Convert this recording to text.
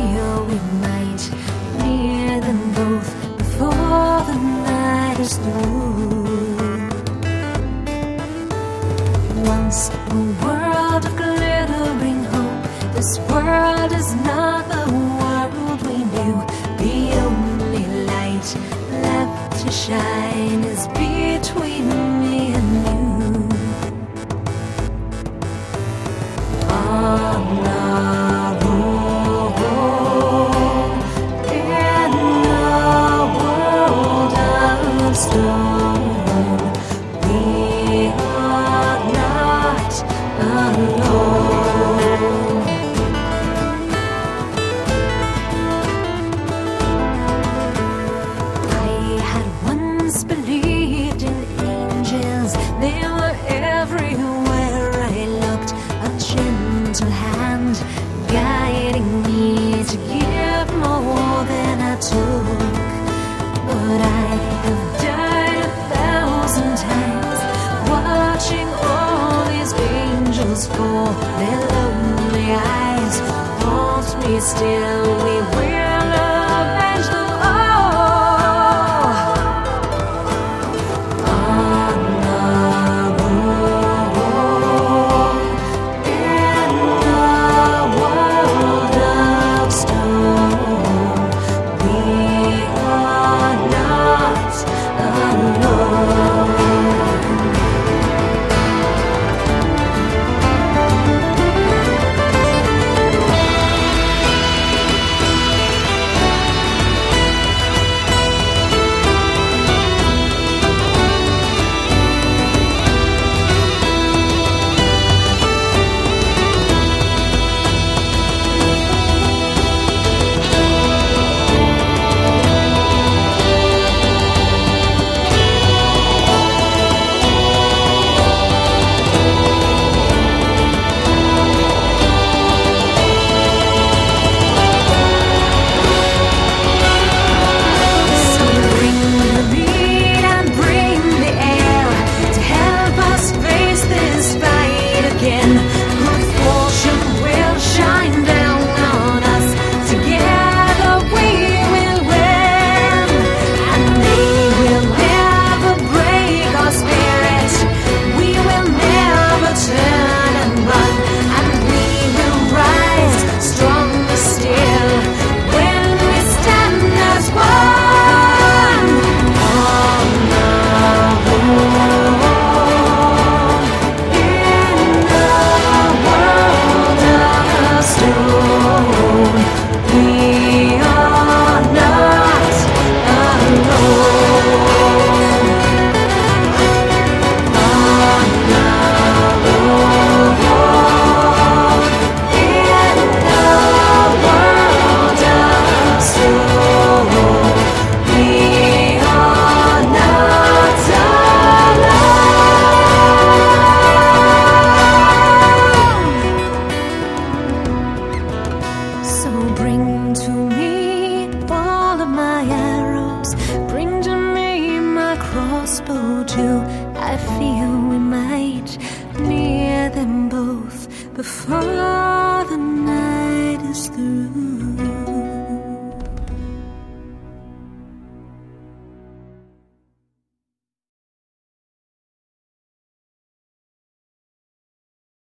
We might near them both before the night is through. Once a world of glittering hope. This world is not the world we knew. The only light left to shine is between everywhere I looked. A gentle hand guiding me to give more than I took. But I have died a thousand times watching all these angels fall. Their lonely eyes haunt me still. We crossbow too. I feel we might near them both before the night is through.